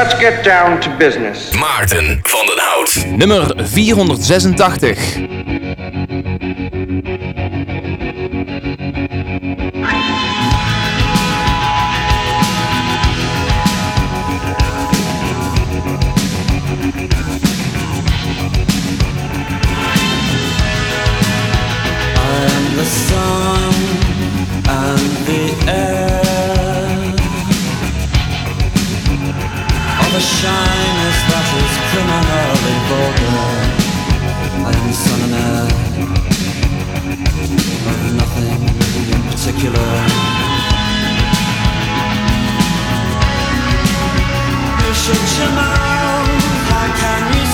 Let's get down to business. Maarten van den Hout. Nummer 486. a shyness that is criminally vulgar and son and heir of nothing in particular. You should your mouth, how can you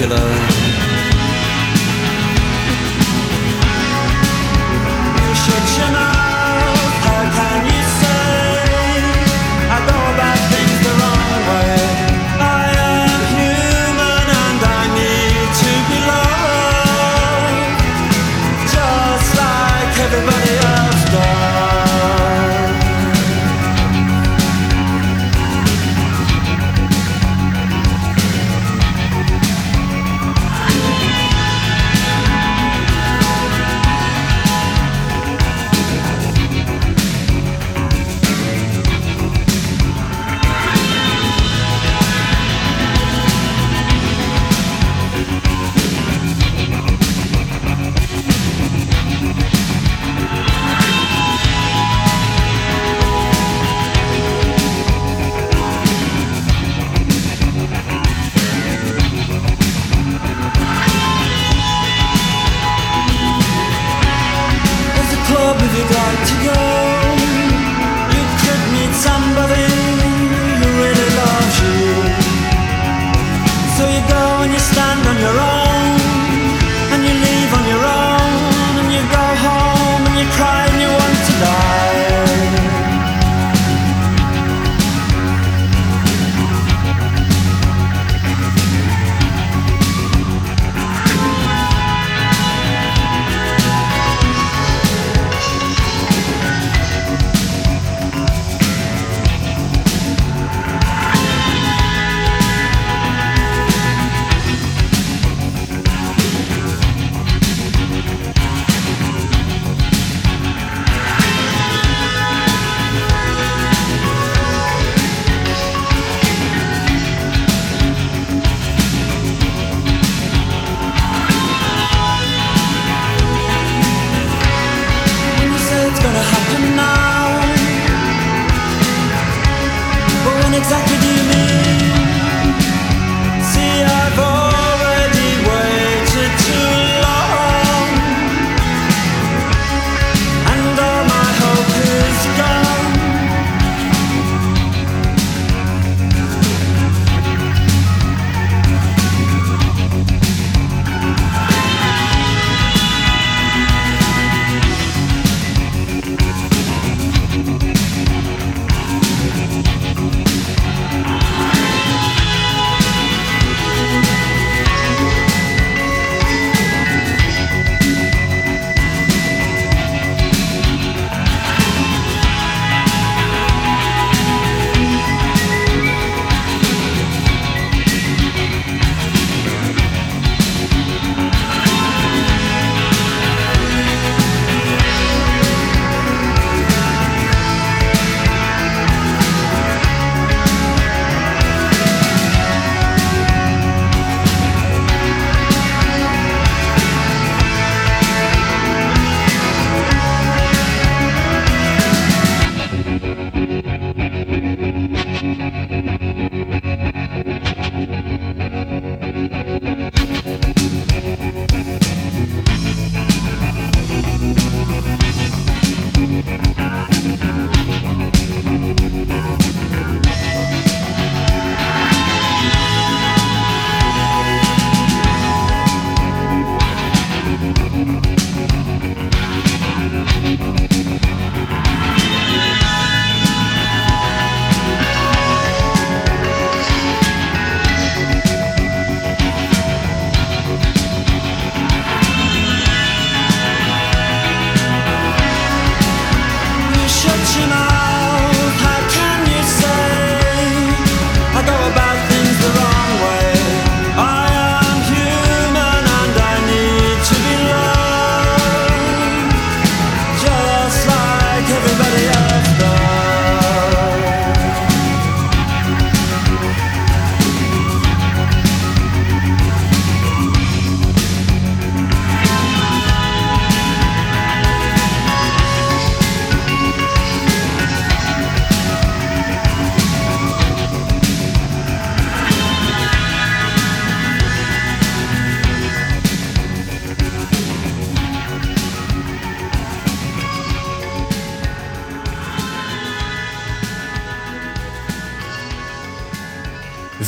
particular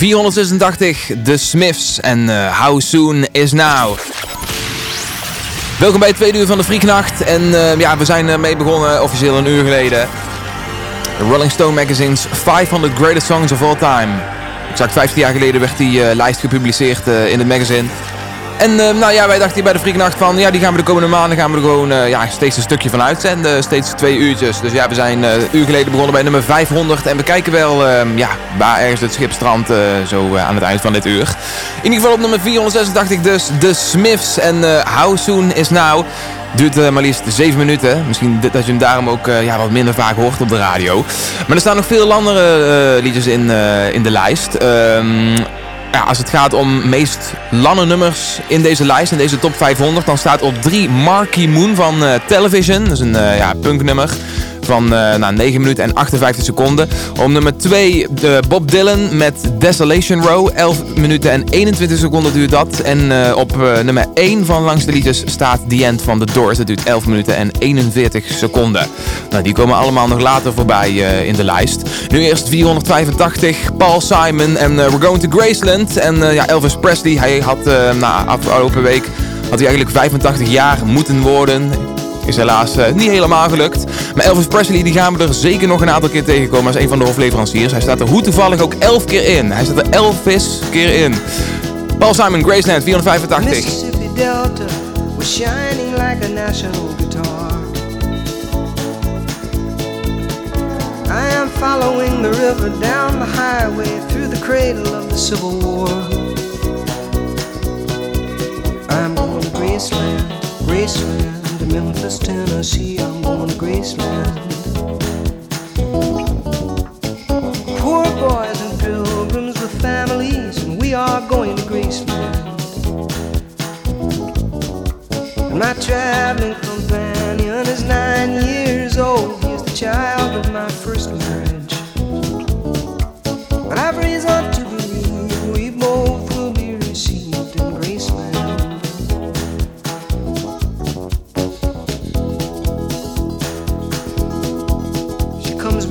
486, The Smiths en uh, How Soon Is Now. Welkom bij het tweede uur van de Frieknacht. En uh, ja, we zijn mee begonnen officieel een uur geleden. Rolling Stone Magazine's 500 Greatest Songs of All Time. Exact 15 jaar geleden werd die uh, lijst gepubliceerd in het magazine. En uh, nou ja, wij dachten hier bij de Frieknacht van, ja, die gaan we de komende maanden gaan we er gewoon uh, ja, steeds een stukje van uitzenden. Steeds twee uurtjes. Dus ja, we zijn uh, een uur geleden begonnen bij nummer 500. En we kijken wel, ja, waar ergens het schip strandt zo aan het eind van dit uur. In ieder geval op nummer 486 dus The Smiths en How Soon Is Now. Duurt maar liefst 7 minuten. Misschien dat je hem daarom ook ja, wat minder vaak hoort op de radio. Maar er staan nog veel andere liedjes in, in de lijst. Ehm, ja, als het gaat om meest lange nummers in deze lijst, in deze top 500, dan staat op 3 Marky Moon van uh, Television. Dat is een uh, ja, punknummer van uh, nou, 9 minuten en 58 seconden. Op nummer 2 de Bob Dylan met Desolation Row. 11 minuten en 21 seconden duurt dat. En uh, op uh, nummer 1 van langs de liedjes staat The End van The Doors. Dat duurt 11 minuten en 41 seconden. Nou, die komen allemaal nog later voorbij in de lijst. Nu eerst 485, Paul Simon en We're Going to Graceland. En ja, Elvis Presley, hij had na afgelopen week had hij eigenlijk 85 jaar moeten worden. Is helaas uh, niet helemaal gelukt. Maar Elvis Presley die gaan we er zeker nog een aantal keer tegenkomen als een van de hofleveranciers. Hij staat er hoe toevallig ook 11 keer in. Hij staat er Elvis keer in. Paul Simon, Graceland, 485. Mississippi Delta was shining like a national guitar. I am following the river down the highway through the cradle of the Civil War. I'm going to Graceland, Graceland. Memphis, Tennessee. I'm going to Graceland. Poor boys and pilgrims with families, and we are going to Graceland. And my traveling companion is nine years old. He's the child of my first marriage. But I've reason to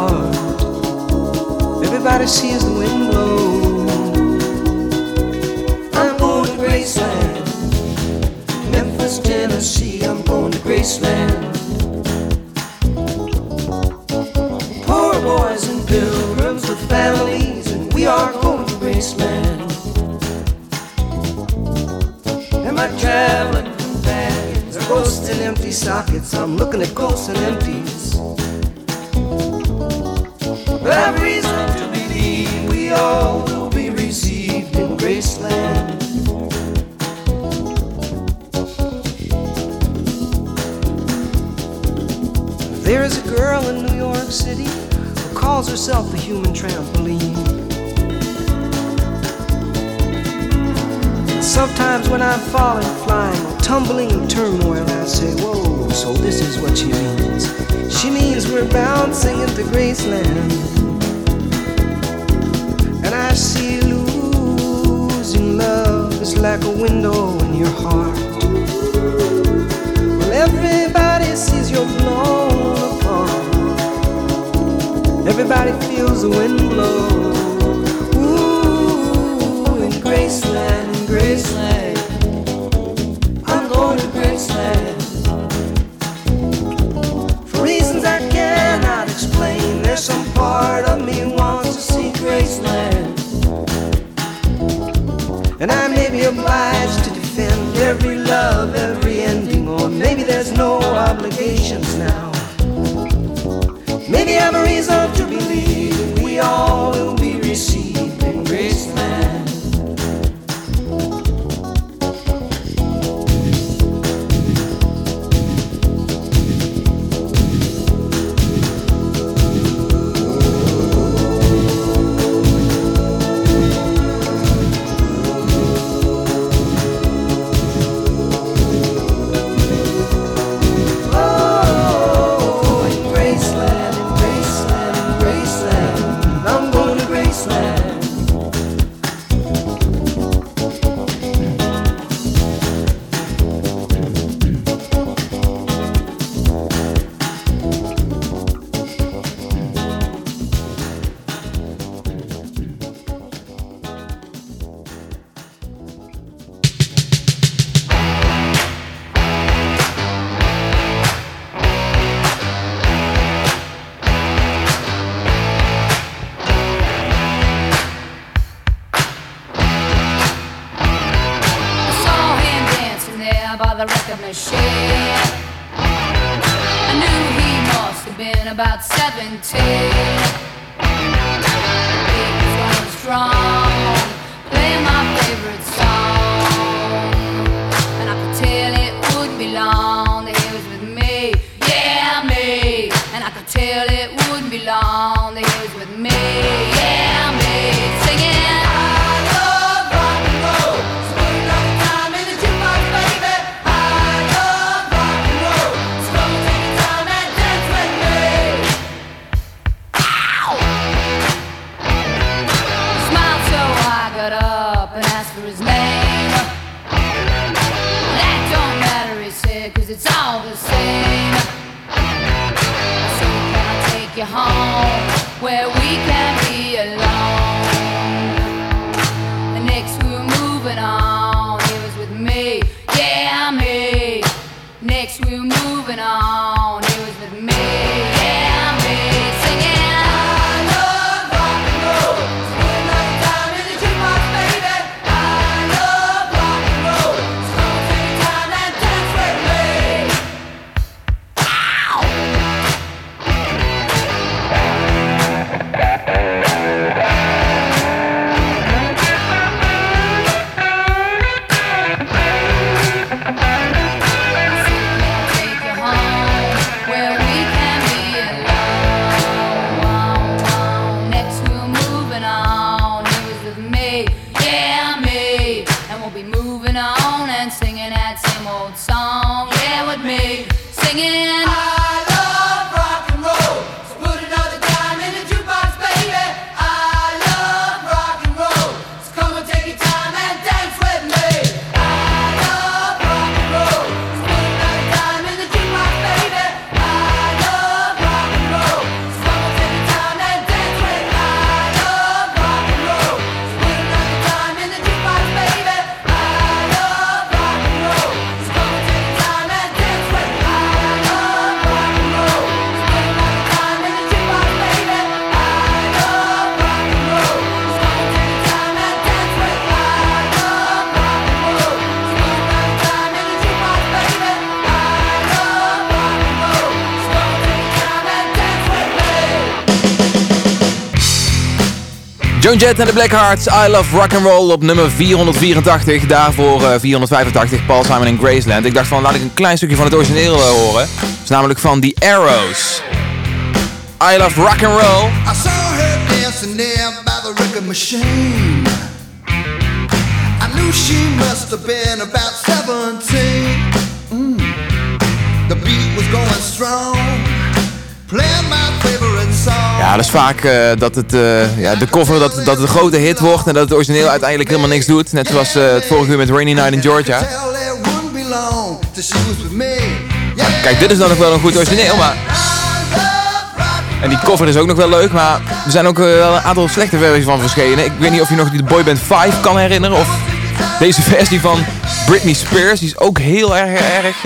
apart. Everybody sees the wind blow. I'm going to Graceland, Memphis, Tennessee. I'm going to Graceland. Poor boys and pilgrims with families, and we are going to Graceland. And my traveling companions are ghosts and empty sockets. I'm looking at ghosts and empties. I've reason to believe we all will be received in Graceland. There is a girl in New York City who calls herself the human trampoline. Sometimes when I'm falling, flying, tumbling in turmoil, I say, Whoa, so this is what she means. She means we're bouncing into Graceland. Is like a window in your heart. Well, everybody sees you're blown apart. Everybody feels the wind blow. Joan Jett en de Blackhearts, I Love Rock and Roll op nummer 484. Daarvoor eh, 485 Paul Simon en Graceland. Ik dacht van laat ik een klein stukje van het origineel eh, horen. Dat is namelijk van The Arrows. I Love Rock and Roll. I saw her dancing there by the record machine. I knew she must have been about 17. Mm. The beat was going strong, playing my favorite. Ja, dat is vaak eh, dat het, eh, ja, de cover dat, dat een grote hit wordt en dat het origineel uiteindelijk helemaal niks doet. Net zoals eh, het vorige uur met Rainy Night in Georgia. Yeah. Kijk, dit is dan nog wel een goed origineel, maar... En die cover is ook nog wel leuk, maar er zijn ook wel een aantal slechte versies van verschenen. Ik weet niet of je nog die boyband 5 kan herinneren, of deze versie van Britney Spears, die is ook heel erg, erg...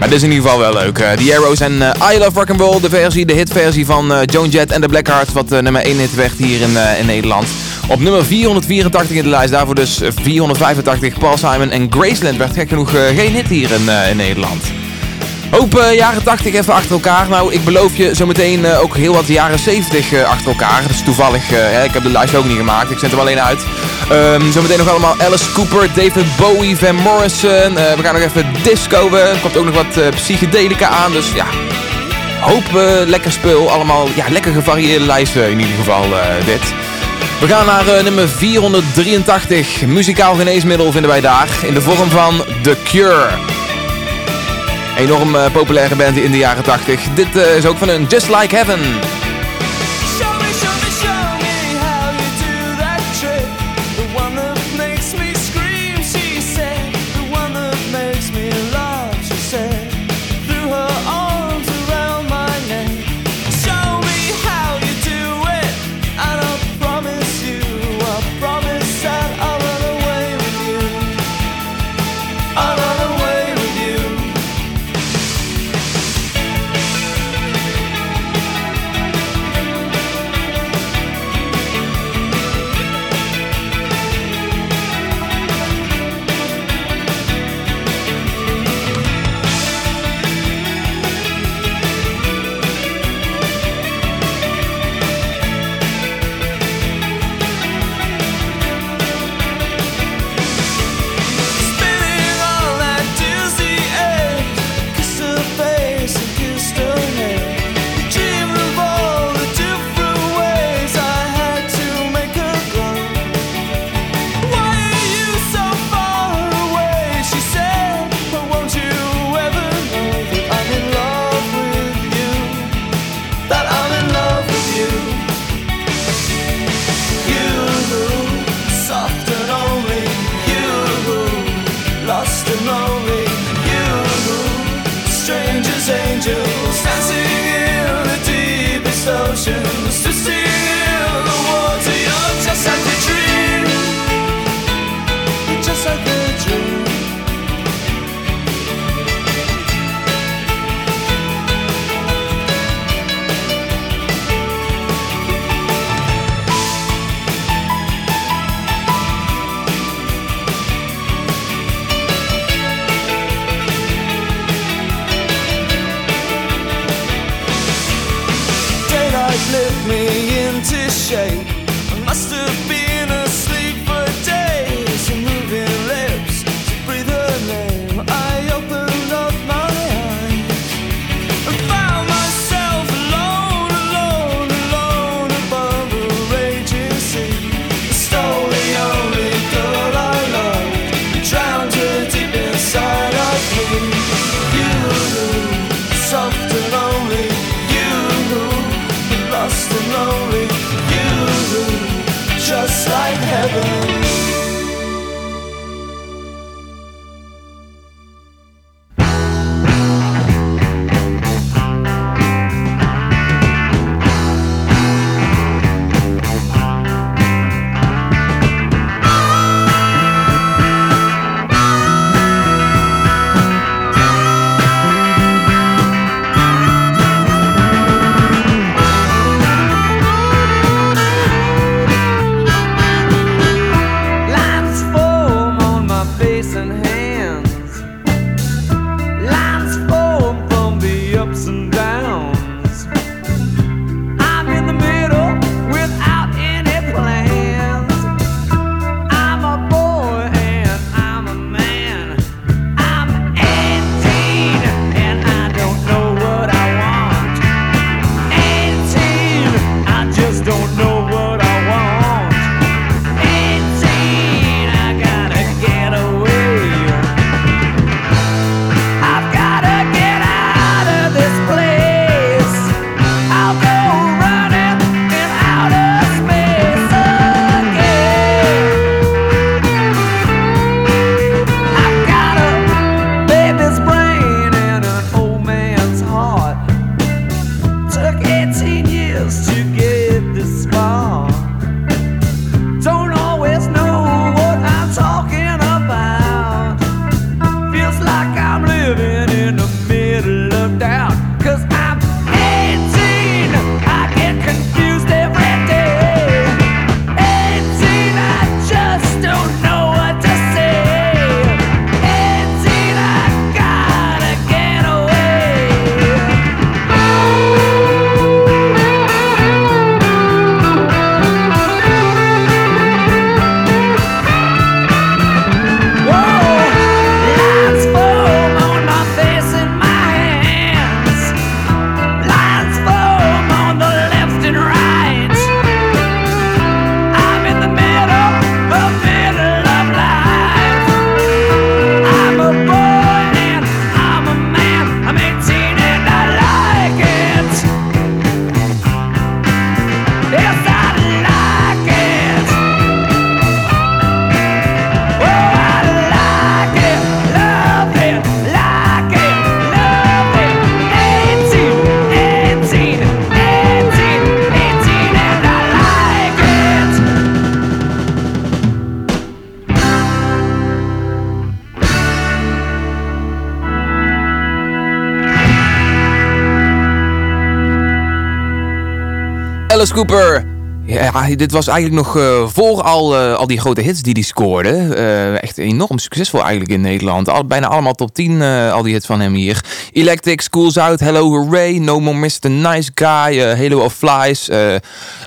eh, Maar dit is in ieder geval wel leuk. Eh, The Arrows en eh, I Love Rock'n'Roll, de versie, de hitversie van eh, Joan Jett en de Blackhearts, wat eh, nummer 1 hit werd hier in, eh, in Nederland. Op nummer 484 in de lijst, daarvoor dus eh, 485 Paul Simon en Graceland werd gek genoeg eh, geen hit hier in, eh, in Nederland. Hoop eh, jaren 80 even achter elkaar. Nou, ik beloof je zometeen eh, ook heel wat jaren 70 eh, achter elkaar. Is toevallig, hè, ik heb de lijst ook niet gemaakt, ik zet hem alleen uit. Ehm, zometeen nog allemaal Alice Cooper, David Bowie, Van Morrison. We gaan nog even disco. Er komt ook nog wat psychedelica aan, dus ja... Hoop lekker spul, allemaal ja, lekker gevarieerde lijsten in ieder geval dit. We gaan naar nummer 483. Muzikaal geneesmiddel vinden wij daar in de vorm van The Cure. Enorm eh, populaire band in de jaren 80. Dit eh, is ook van een Just Like Heaven. Cooper. Ja, dit was eigenlijk nog eh, voor al, eh, al die grote hits die hij scoorde. Eh, echt enorm succesvol eigenlijk in Nederland. Al, bijna allemaal top 10, eh, al die hits van hem hier. Electric, Schools Out, Hello Hooray, No More Mr. Nice Guy, Halo of Flies.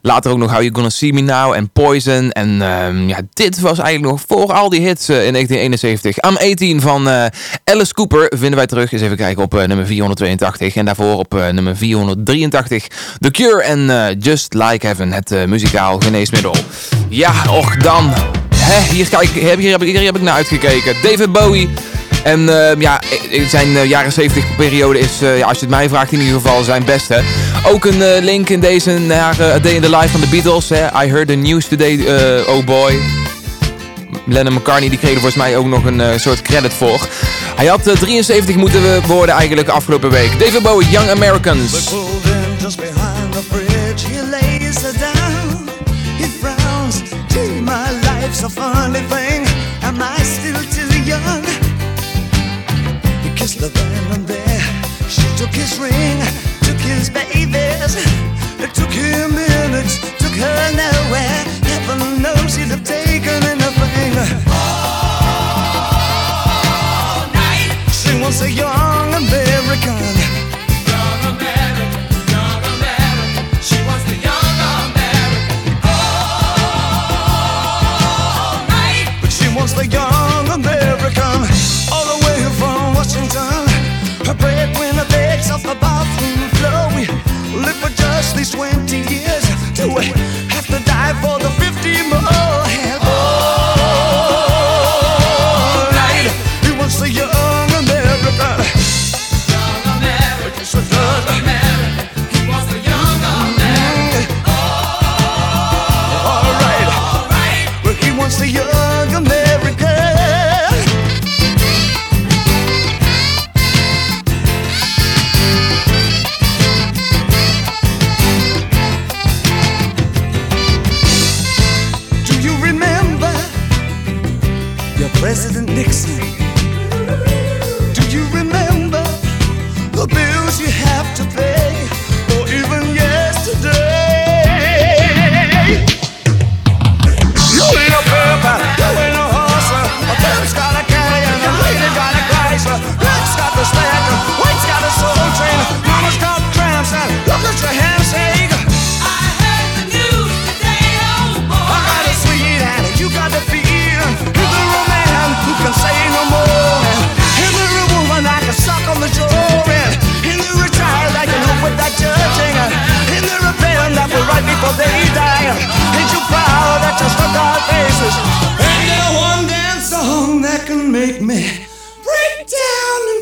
later ook nog How You Gonna See Me Now en Poison. En ehm, ja, dit was eigenlijk nog voor al die hits in 1971. I'm 18 van Alice Cooper vinden wij terug. Eens even kijken op nummer 482. En daarvoor op nummer 483 The Cure en Just Like Heaven, het eh, geneesmiddel. Ja, och dan. Hè, hier, kijk, hier, hier, heb ik, hier heb ik naar uitgekeken. David Bowie. En eh, ja, eh, zijn eh, jaren 70 periode is, eh, ja, als je het mij vraagt, in ieder geval zijn beste. Ook een link in deze naar A Day in the Life van de Beatles. Hè. I heard the news today, oh boy. Lennon McCartney die kreeg er volgens mij ook nog een soort credit voor. Hij had eh, 73 moeten worden eigenlijk afgelopen week. David Bowie, Young Americans. Life's a funny thing. Am I still too young? He kissed then and there. She took his ring, took his babies. Took him minutes, took her nowhere. Our faces? Ain't one dance song that can make me break down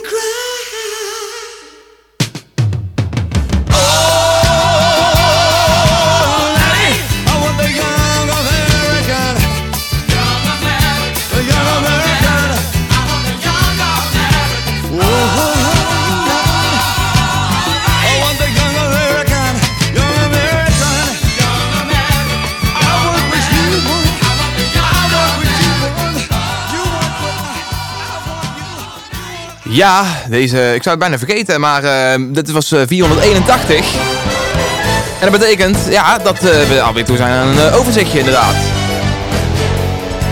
Ja, deze, ik zou het bijna vergeten, maar eh, dit was eh, 481. En dat betekent ja, dat eh, we alweer toe zijn aan een eh, overzichtje inderdaad.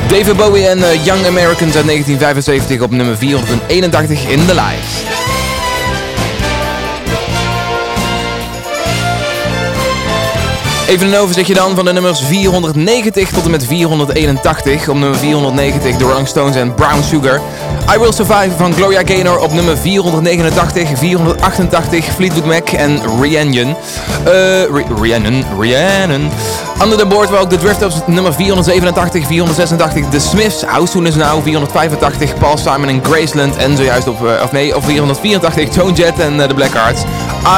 David Bowie en eh, Young Americans uit 1975 op nummer 481 in de lijst. Even een overzichtje dan van de nummers 490 tot en met 481. Op nummer 490 The Rolling Stones en Brown Sugar. I Will Survive van Gloria Gaynor op nummer 489. 488 Fleetwood Mac en Rhiannon. Rhi- Rhiannon, Rhiannon. Under the Board wel ook The Drifters nummer 487, 486 The Smiths, House Soon Is Now, 485 Paul Simon en Graceland en zojuist op, eh, of nee, op 484 Tone Jet en eh, The Blackhearts.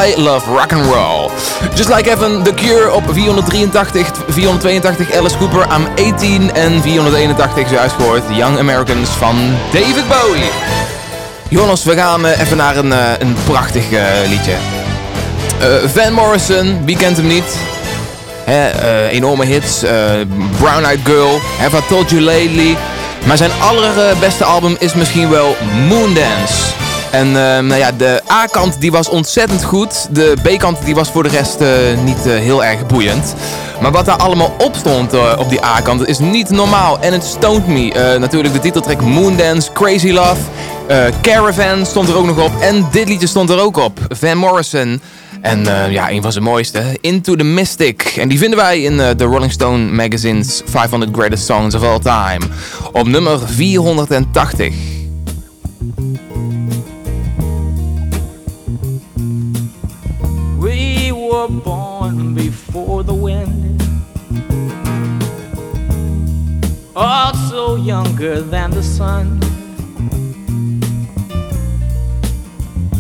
I Love Rock and Roll. Just Like Heaven, The Cure op 483, 482 Alice Cooper, I'm 18 en 481 zojuist gehoord Young Americans van David Bowie. Jonas, we gaan eh, even naar een, eh, een prachtig eh, liedje. Van Morrison, wie kent hem niet? Enorme hits. Brown Eyed Girl, Have I Told You Lately. Maar zijn allerbeste album is misschien wel Moondance. En eh, nou ja, de A-kant die was ontzettend goed. De B-kant die was voor de rest eh, niet eh, heel erg boeiend. Maar wat daar allemaal op stond eh, op die A-kant is niet normaal. En het stoned me. Natuurlijk de titeltrack Moondance, Crazy Love. Caravan stond er ook nog op. En dit liedje stond er ook op. Van Morrison. En ja, een van zijn mooiste, Into the Mystic. En die vinden wij in de Rolling Stone Magazine's 500 Greatest Songs of All Time. Op nummer 480. Were born before the wind, also younger than the sun.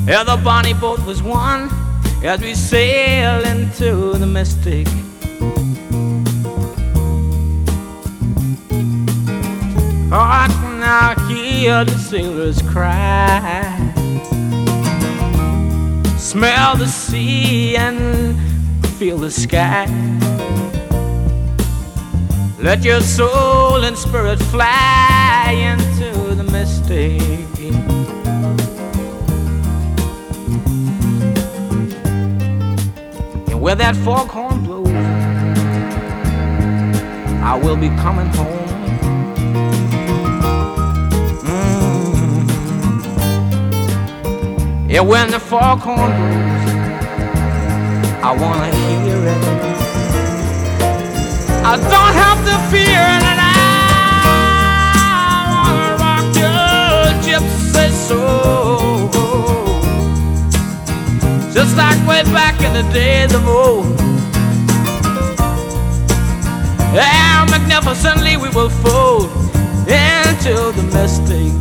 Yeah, the bonnie boat was one as we sail into the mystic. Oh, I can now hear the sailors cry smell the sea and feel the sky. Let your soul and spirit fly into the mystic. And where that foghorn blows, I will be coming home. Yeah, when the foghorn blows, I wanna hear it. I don't have to fear it, I wanna rock your gypsy soul, just like way back in the days of old. And magnificently we will fold into the mystic.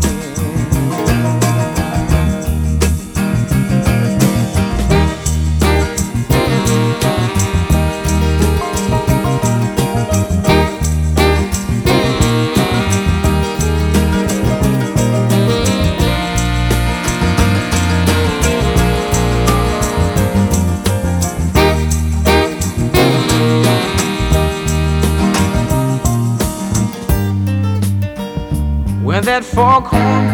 That foghorn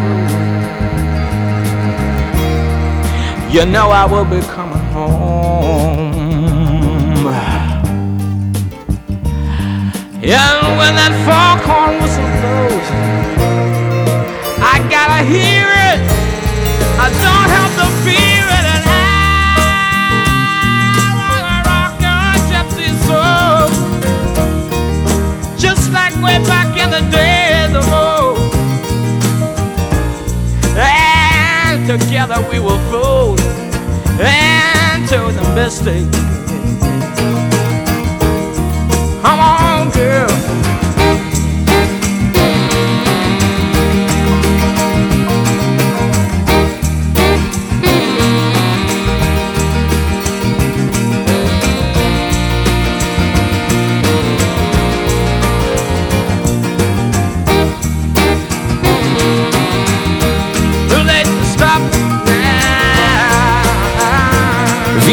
you know I will be coming home. And when that foghorn whistle blows, I gotta hear it. I don't have together we will fold into the mystic.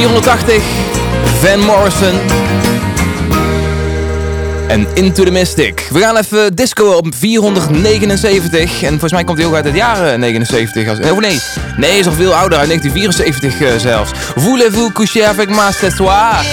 480, Van Morrison. En Into the Mystic. We gaan even disco op 479. En volgens mij komt hij ook uit het jaar 79. Als, oh nee, nee, is al veel ouder, uit 1974 eh, zelfs. Voulez-vous coucher avec moi ce soir?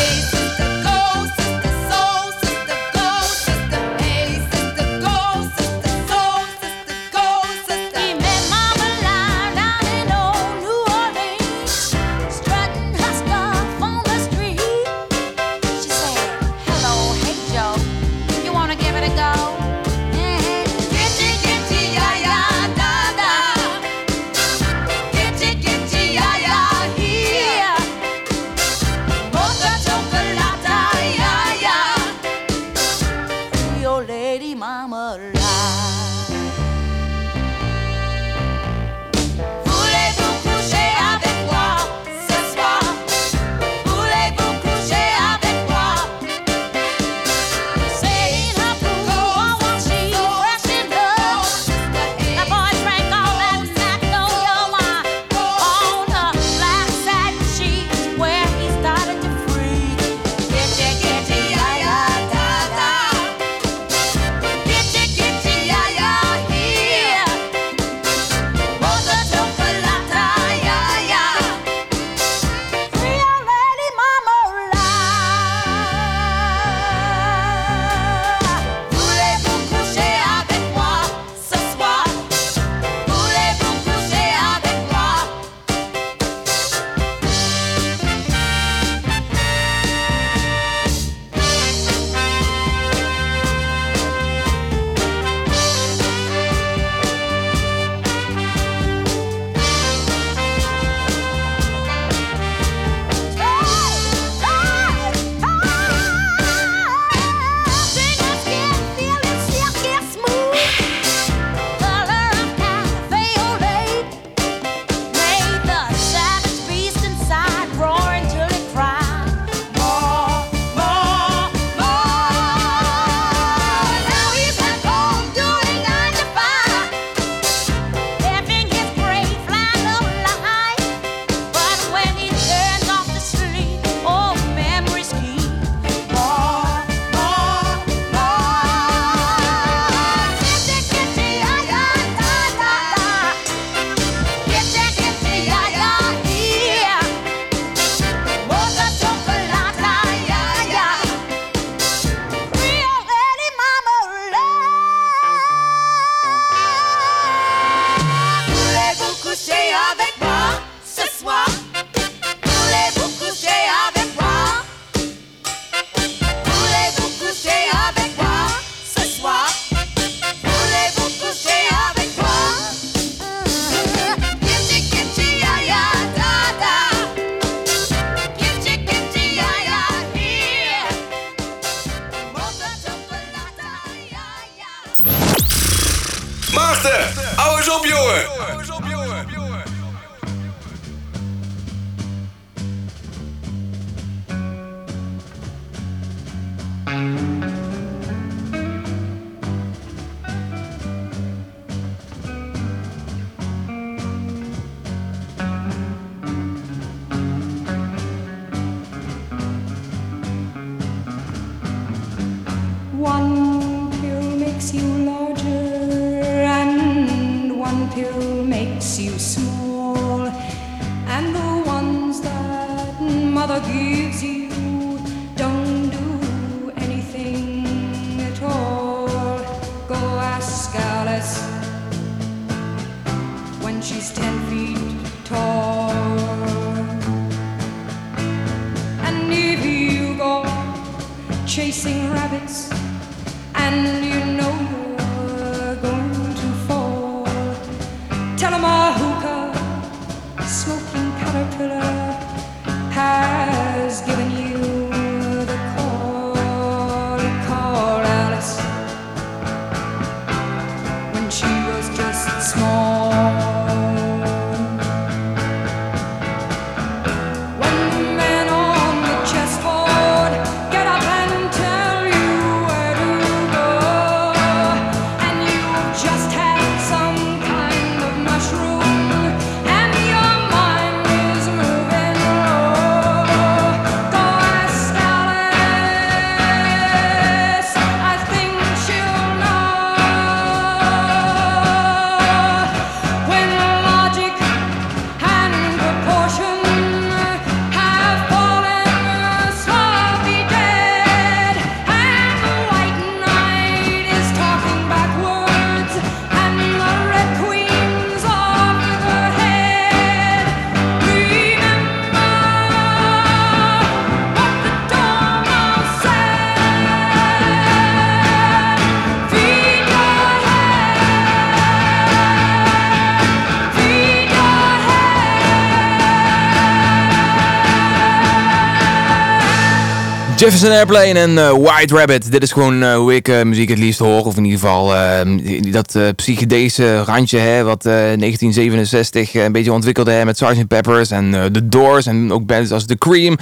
Jefferson Airplane en eh, White Rabbit. Dit is gewoon eh, hoe ik eh, muziek het liefst hoor. Of in ieder geval eh, die- dat psychedelische randje hè, wat eh 1967 een beetje ontwikkelde hè, met Sgt. Peppers en The Doors. En ook bands als The Cream.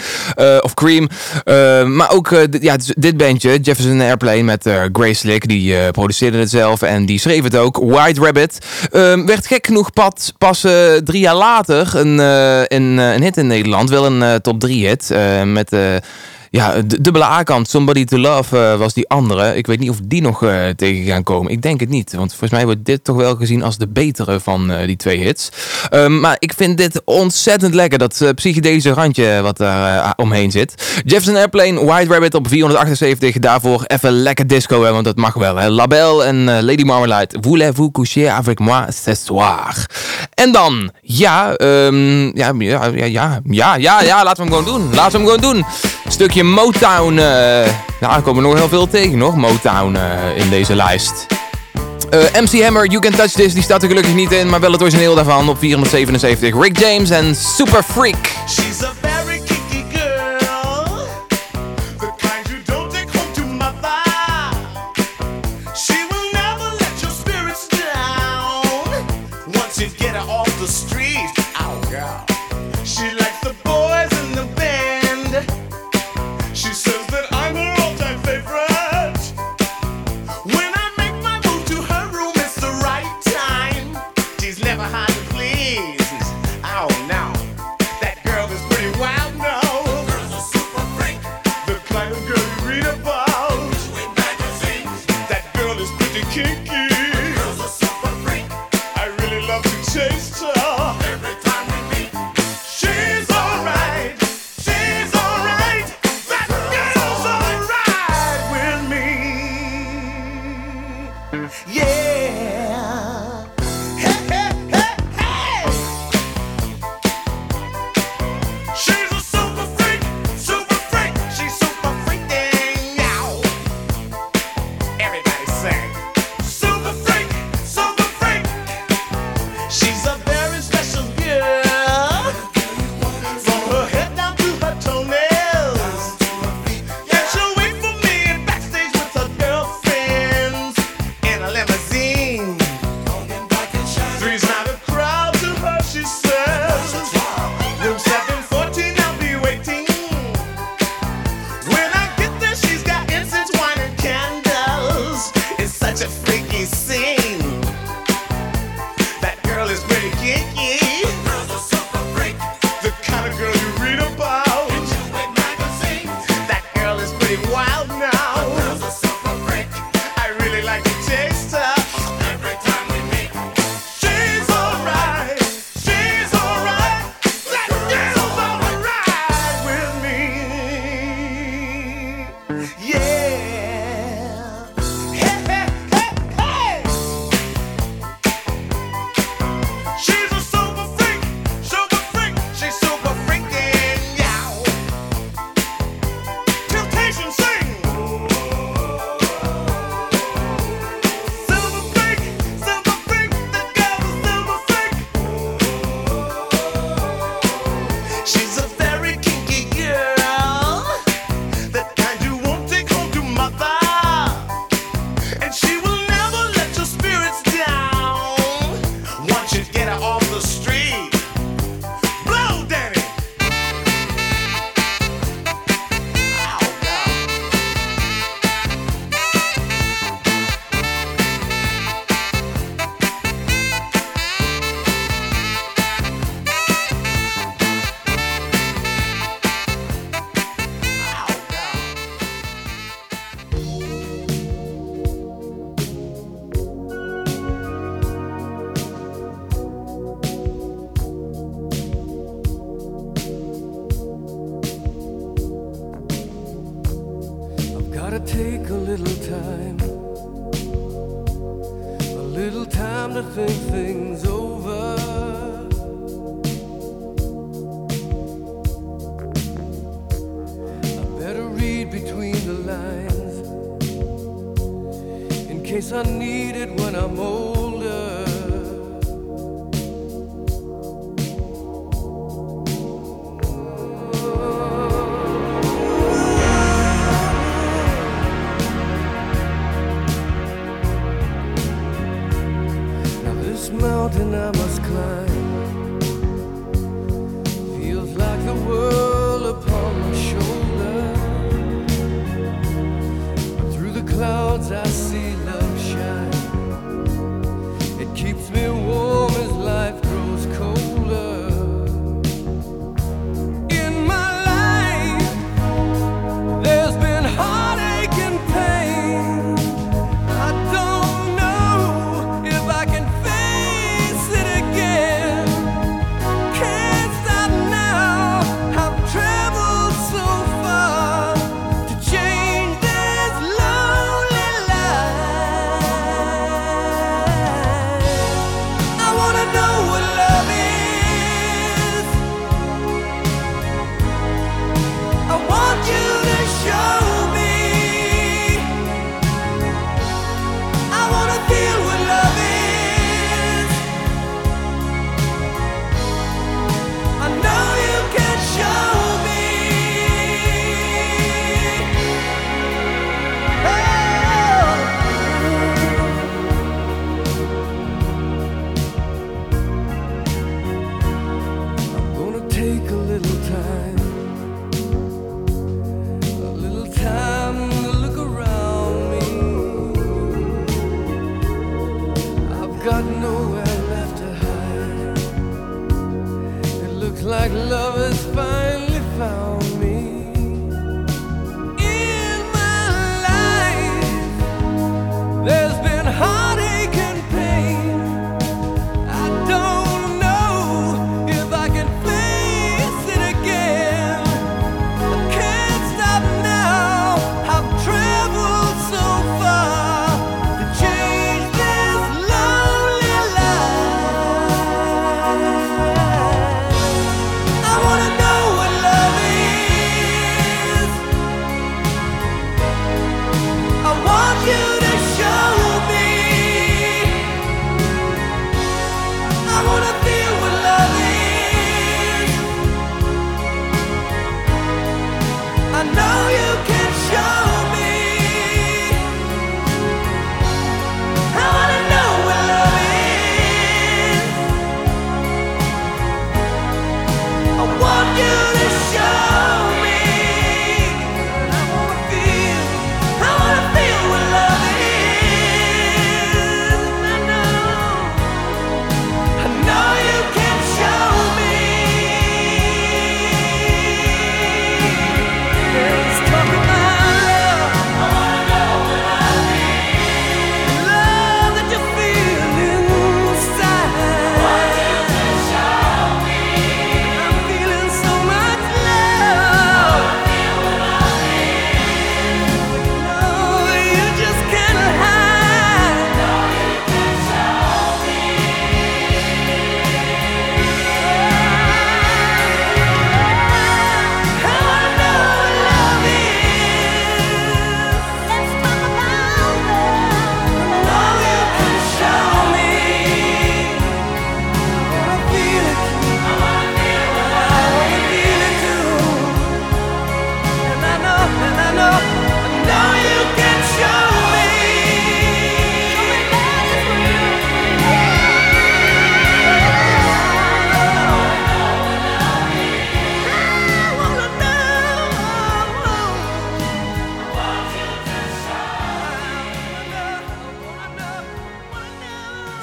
of Cream. Maar ook ja, dus dit bandje, Jefferson Airplane met Grace Slick. Die produceerde het zelf en die schreef het ook. White Rabbit. Eh, werd gek genoeg pas drie jaar later een, een, hit in Nederland. Wel een top 3 hit. met... ja, dubbele A-kant, Somebody to Love eh, was die andere. Ik weet niet of die nog eh, tegen gaan komen. Ik denk het niet, want volgens mij wordt dit toch wel gezien als de betere van eh, die twee hits. Ehm, maar ik vind dit ontzettend lekker, dat psychedelische randje wat daar omheen zit. Jefferson Airplane, White Rabbit op 478. Daarvoor even lekker disco, hè, want dat mag wel. Hè. Label en Lady Marmalade. Voulez-vous coucher avec moi ce soir? En dan, ehm, ja, ja, ja, ja, ja, ja, ja, laten we hem gewoon doen. Laten we hem gewoon doen. Stukje Motown. eh ja, er komen nog heel veel tegen, nog. Motown eh, in deze lijst. Eh, MC Hammer, You Can Touch This, die staat er gelukkig niet in, maar wel het origineel daarvan op 477. Rick James en Super Freak.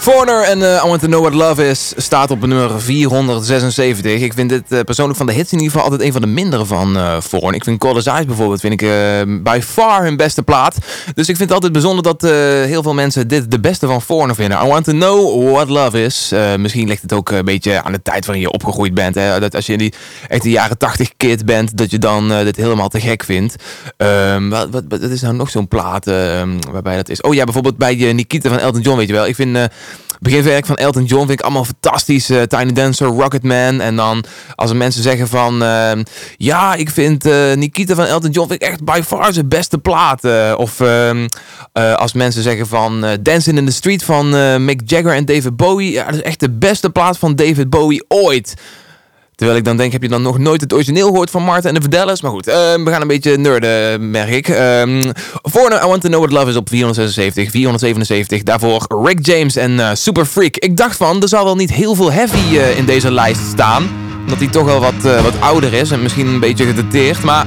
Foreigner en eh, I Want To Know What Love Is staat op nummer 476. Ik vind dit eh, persoonlijk van de hits in ieder geval altijd een van de mindere van Foreigner. Ik vind Cold as Ice bijvoorbeeld vind ik eh, by far hun beste plaat. Dus ik vind het altijd bijzonder dat heel veel mensen dit de beste van Foreigner vinden. I Want To Know What Love Is. Misschien ligt het ook een beetje aan de tijd waarin je opgegroeid bent. Hè? Dat als je in die echt de jaren 80 kid bent, dat je dan dit helemaal te gek vindt. Ehm, wat, wat, wat is nou nog zo'n plaat ehm, waarbij dat is? Oh ja, bijvoorbeeld bij Nikita van Elton John, weet je wel. Ik vind... beginwerk van Elton John vind ik allemaal fantastisch. Eh, Tiny Dancer, Rocketman. En dan als er mensen zeggen van... ehm, ja, ik vind eh, Nikita van Elton John vind ik echt by far zijn beste plaat. Eh, of ehm, eh, als mensen zeggen van... Dancing in the Street van Mick Jagger en David Bowie. Ja, dat is echt de beste plaat van David Bowie ooit. Terwijl ik dan denk, heb je dan nog nooit het origineel gehoord van Martin en de Verdellis? Maar goed, ehm, we gaan een beetje nerden, merk ik. Ehm voor I Want To Know What Love Is op 476, 477. Daarvoor Rick James en eh, Super Freak. Ik dacht van, er zal wel niet heel veel heavy eh, in deze lijst staan. Omdat hij toch wel wat, eh, wat ouder is en misschien een beetje gedateerd. Maar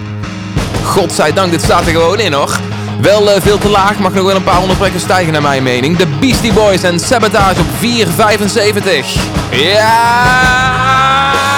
godzijdank, dit staat er gewoon in hoor. Wel veel te laag, mag nog wel een paar honderd stijgen naar mijn mening. De Beastie Boys en Sabotage op 475. Ja!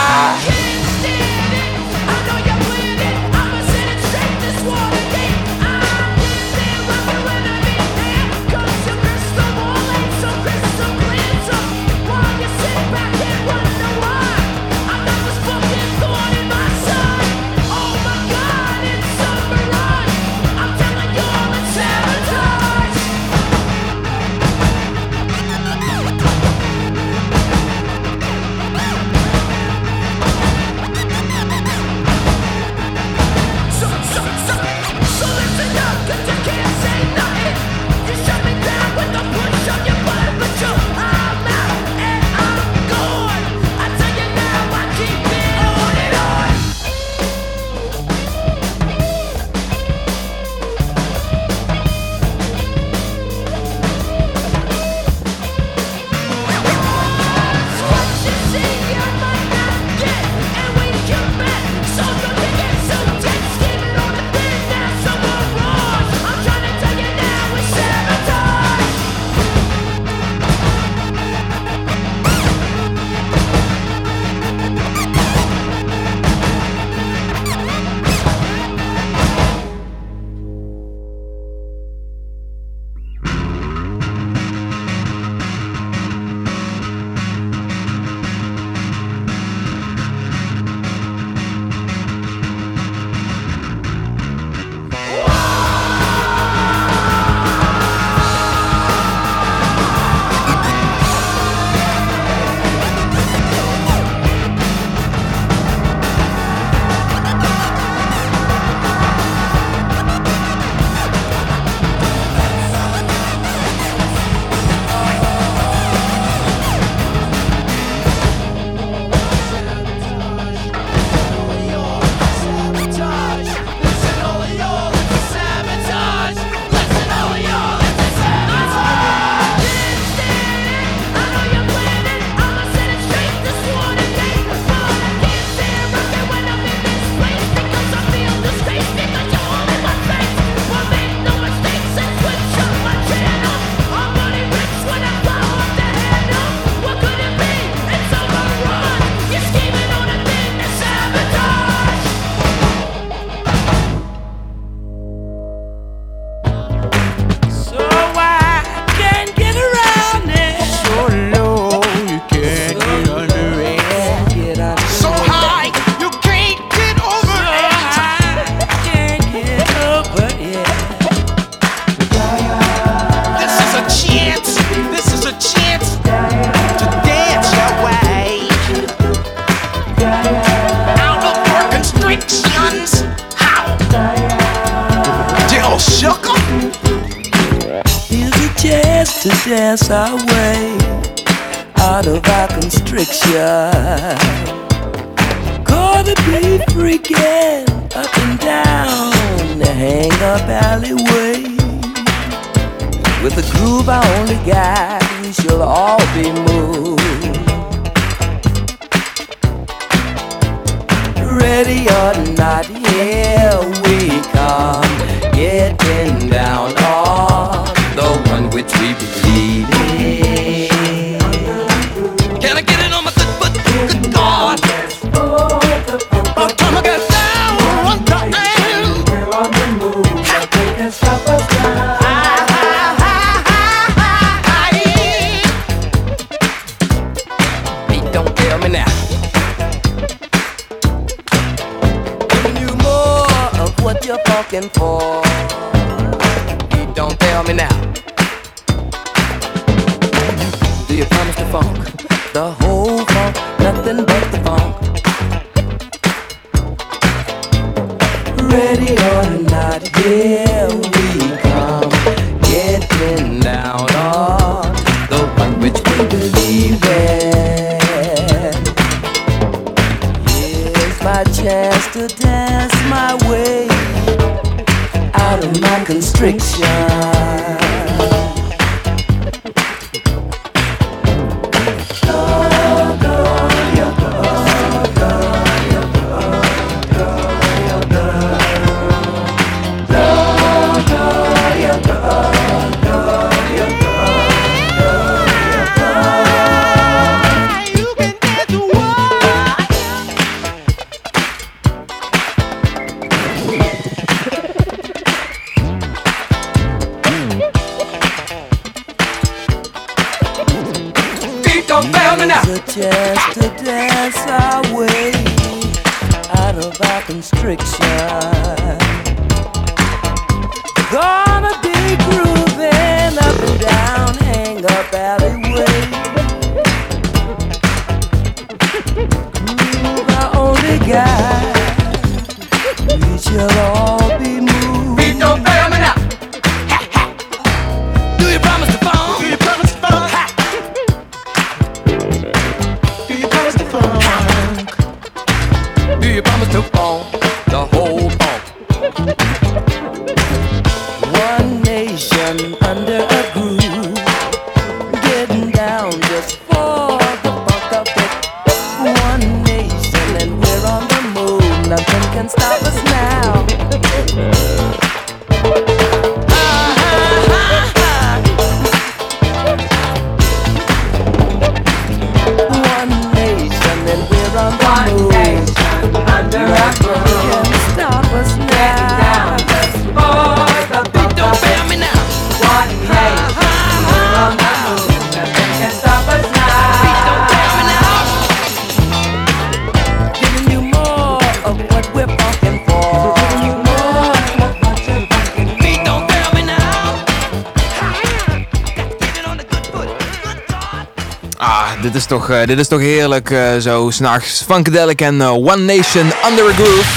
Eh, dit is toch heerlijk eh, zo s'nachts. Funkadelic en eh, One Nation Under a Groove.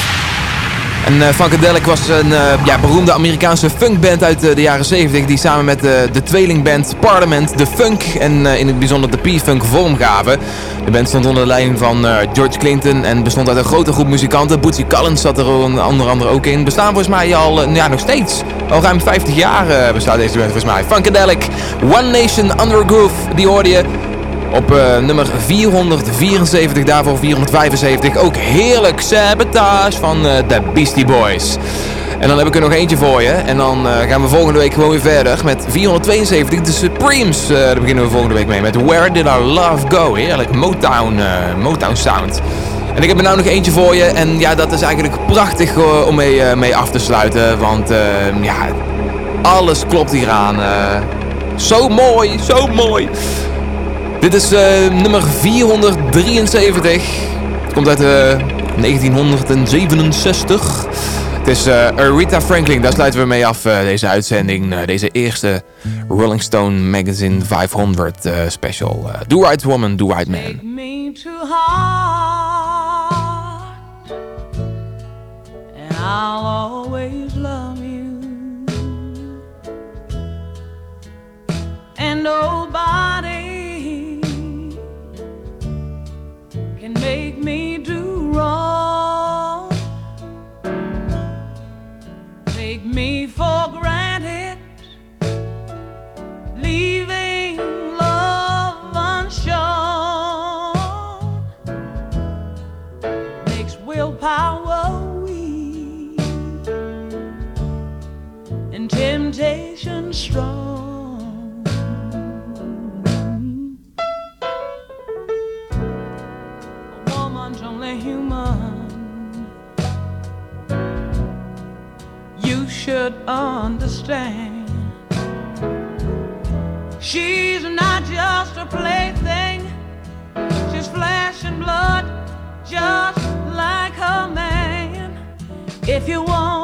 En Funkadelic was een ja, beroemde Amerikaanse funkband uit de jaren 70 die samen met de tweelingband Parliament de funk en in het bijzonder de P-funk vorm gaven. De band stond onder de leiding van George Clinton en bestond uit een grote groep muzikanten. Bootsy Collins zat er onder andere ook in. Bestaan volgens mij al, ja nog steeds, al ruim 50 jaar bestaat deze band volgens mij. Funkadelic, One Nation Under a Groove, die hoorde je. Op eh, nummer 474, daarvoor 475. Ook heerlijk Sabotage van eh, de Beastie Boys. En dan heb ik er nog eentje voor je. En dan eh, gaan we volgende week gewoon weer verder met 472. De Supremes. daar beginnen we volgende week mee. Met Where Did Our Love Go? Heerlijk Motown, Motown sound. En ik heb er nou nog eentje voor je. En ja, dat is eigenlijk prachtig om mee, mee af te sluiten. Want eh, ja, alles klopt hier aan. zo mooi, zo mooi. Dit is eh, nummer 473. Het komt uit eh, 1967. Het is eh, Aretha Franklin. Daar sluiten we mee af, deze uitzending. deze eerste Rolling Stone Magazine 500 eh, special. Do Right Woman, Do Right Man. and I'll always love you. And nobody should understand. She's not just a plaything, she's flesh and blood, just like her man. If you wanna